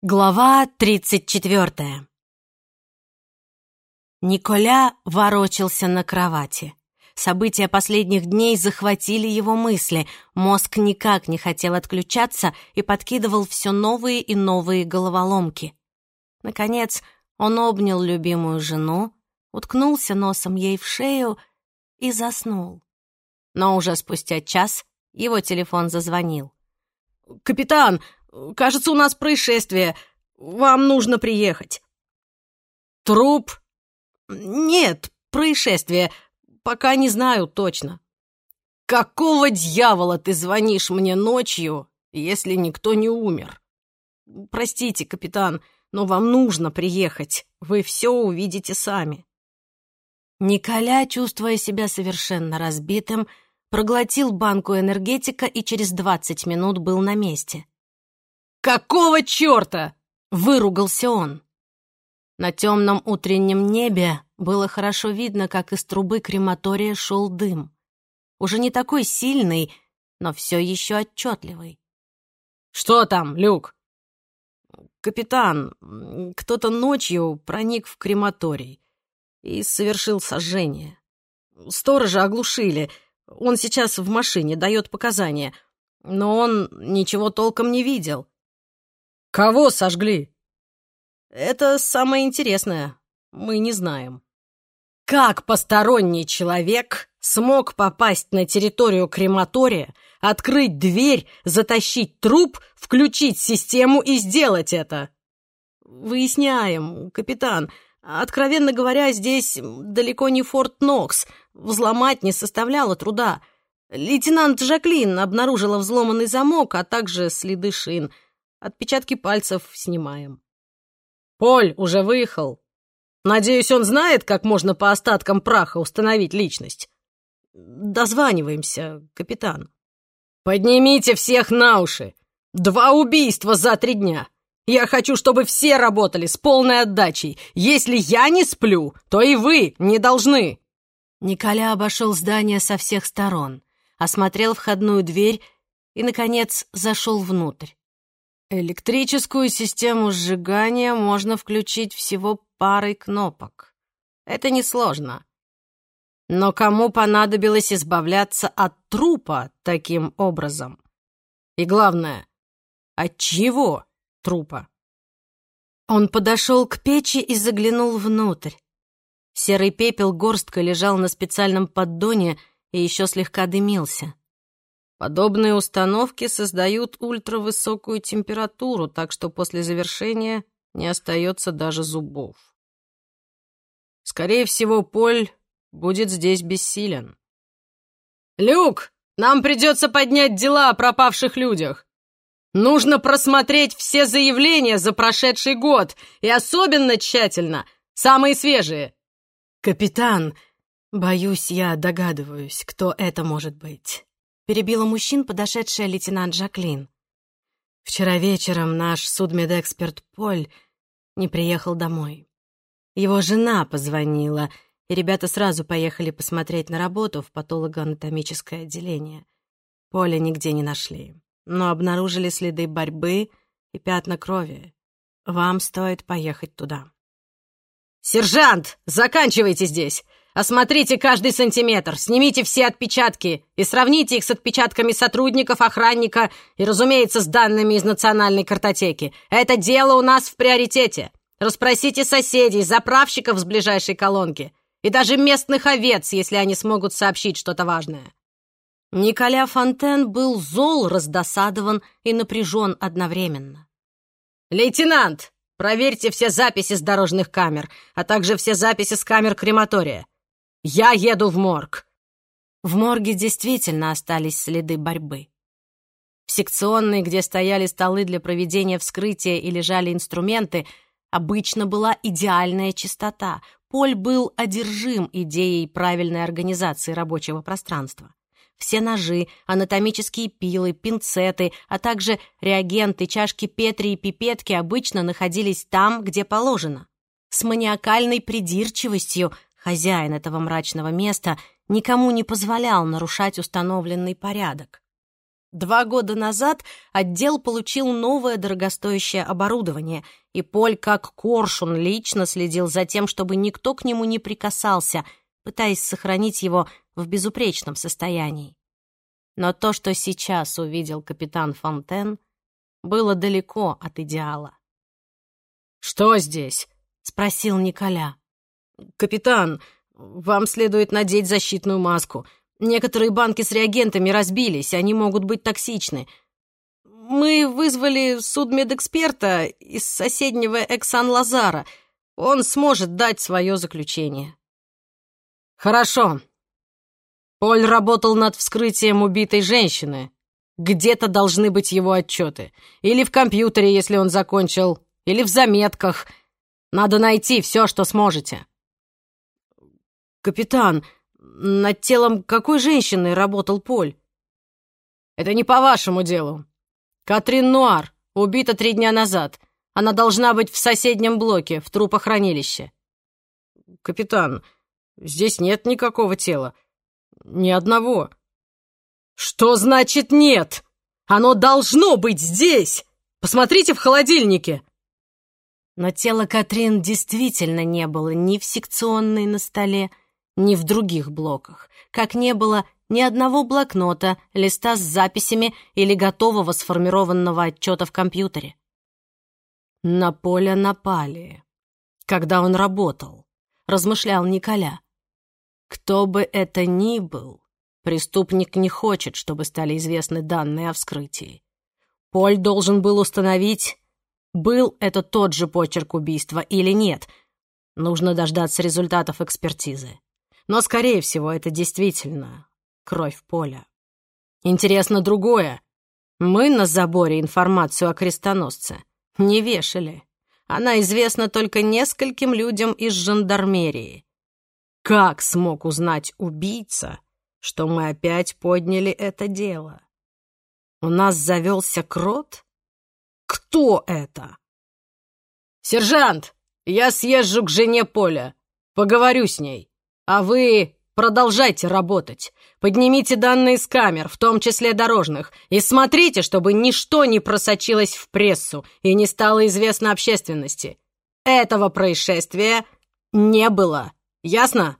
Глава тридцать четвертая. Николя ворочался на кровати. События последних дней захватили его мысли. Мозг никак не хотел отключаться и подкидывал все новые и новые головоломки. Наконец, он обнял любимую жену, уткнулся носом ей в шею и заснул. Но уже спустя час его телефон зазвонил. «Капитан, кажется, у нас происшествие. Вам нужно приехать». «Труп?» «Нет, происшествие. Пока не знаю точно». «Какого дьявола ты звонишь мне ночью, если никто не умер?» «Простите, капитан, но вам нужно приехать. Вы все увидите сами». Николя, чувствуя себя совершенно разбитым, проглотил банку энергетика и через двадцать минут был на месте. «Какого черта?» — выругался он. На темном утреннем небе было хорошо видно, как из трубы крематория шел дым. Уже не такой сильный, но все еще отчетливый. «Что там, Люк?» «Капитан, кто-то ночью проник в крематорий и совершил сожжение. Сторожа оглушили. Он сейчас в машине, дает показания. Но он ничего толком не видел. Кого сожгли? Это самое интересное. Мы не знаем. Как посторонний человек смог попасть на территорию крематория, открыть дверь, затащить труп, включить систему и сделать это? Выясняем, капитан. Откровенно говоря, здесь далеко не Форт Нокс. Взломать не составляло труда. Лейтенант Жаклин обнаружила взломанный замок, а также следы шин. Отпечатки пальцев снимаем. Поль уже выехал. Надеюсь, он знает, как можно по остаткам праха установить личность. Дозваниваемся, капитан. Поднимите всех на уши. Два убийства за три дня. Я хочу, чтобы все работали с полной отдачей. Если я не сплю, то и вы не должны!» Николя обошел здание со всех сторон, осмотрел входную дверь и, наконец, зашел внутрь. Электрическую систему сжигания можно включить всего парой кнопок. Это несложно. Но кому понадобилось избавляться от трупа таким образом? И главное, от чего? трупа. Он подошел к печи и заглянул внутрь. Серый пепел горсткой лежал на специальном поддоне и еще слегка дымился. Подобные установки создают ультравысокую температуру, так что после завершения не остается даже зубов. Скорее всего, Поль будет здесь бессилен. «Люк, нам придется поднять дела о пропавших людях. Нужно просмотреть все заявления за прошедший год, и особенно тщательно самые свежие. Капитан, боюсь, я догадываюсь, кто это может быть. Перебила мужчин подошедшая лейтенант Жаклин. Вчера вечером наш судмедэксперт Поль не приехал домой. Его жена позвонила, и ребята сразу поехали посмотреть на работу в патологоанатомическое отделение. Поля нигде не нашли но обнаружили следы борьбы и пятна крови. Вам стоит поехать туда. «Сержант, заканчивайте здесь! Осмотрите каждый сантиметр, снимите все отпечатки и сравните их с отпечатками сотрудников, охранника и, разумеется, с данными из национальной картотеки. Это дело у нас в приоритете. Расспросите соседей, заправщиков с ближайшей колонки и даже местных овец, если они смогут сообщить что-то важное. Николя Фонтен был зол, раздосадован и напряжен одновременно. «Лейтенант, проверьте все записи с дорожных камер, а также все записи с камер крематория. Я еду в морг». В морге действительно остались следы борьбы. В секционной, где стояли столы для проведения вскрытия и лежали инструменты, обычно была идеальная чистота. Поль был одержим идеей правильной организации рабочего пространства. Все ножи, анатомические пилы, пинцеты, а также реагенты, чашки Петри и пипетки обычно находились там, где положено. С маниакальной придирчивостью хозяин этого мрачного места никому не позволял нарушать установленный порядок. Два года назад отдел получил новое дорогостоящее оборудование, и Поль как коршун лично следил за тем, чтобы никто к нему не прикасался, пытаясь сохранить его в безупречном состоянии. Но то, что сейчас увидел капитан Фонтен, было далеко от идеала. «Что здесь?» — спросил Николя. «Капитан, вам следует надеть защитную маску. Некоторые банки с реагентами разбились, они могут быть токсичны. Мы вызвали судмедэксперта из соседнего Эксан-Лазара. Он сможет дать свое заключение». «Хорошо. Поль работал над вскрытием убитой женщины. Где-то должны быть его отчеты. Или в компьютере, если он закончил, или в заметках. Надо найти все, что сможете». «Капитан, над телом какой женщины работал Поль?» «Это не по вашему делу. Катрин Нуар убита три дня назад. Она должна быть в соседнем блоке, в трупохранилище». «Капитан, здесь нет никакого тела. Ни одного». «Что значит нет? Оно должно быть здесь! Посмотрите в холодильнике!» Но тело Катрин действительно не было ни в секционной на столе, ни в других блоках, как не было ни одного блокнота, листа с записями или готового сформированного отчета в компьютере. На поле напали, когда он работал, размышлял Николя. Кто бы это ни был, преступник не хочет, чтобы стали известны данные о вскрытии. Поль должен был установить, был это тот же почерк убийства или нет. Нужно дождаться результатов экспертизы. Но, скорее всего, это действительно кровь поля. Интересно другое. Мы на заборе информацию о крестоносце не вешали. Она известна только нескольким людям из жандармерии. Как смог узнать убийца, что мы опять подняли это дело? У нас завелся крот? Кто это? «Сержант, я съезжу к жене Поля. Поговорю с ней». А вы продолжайте работать. Поднимите данные с камер, в том числе дорожных, и смотрите, чтобы ничто не просочилось в прессу и не стало известно общественности. Этого происшествия не было. Ясно?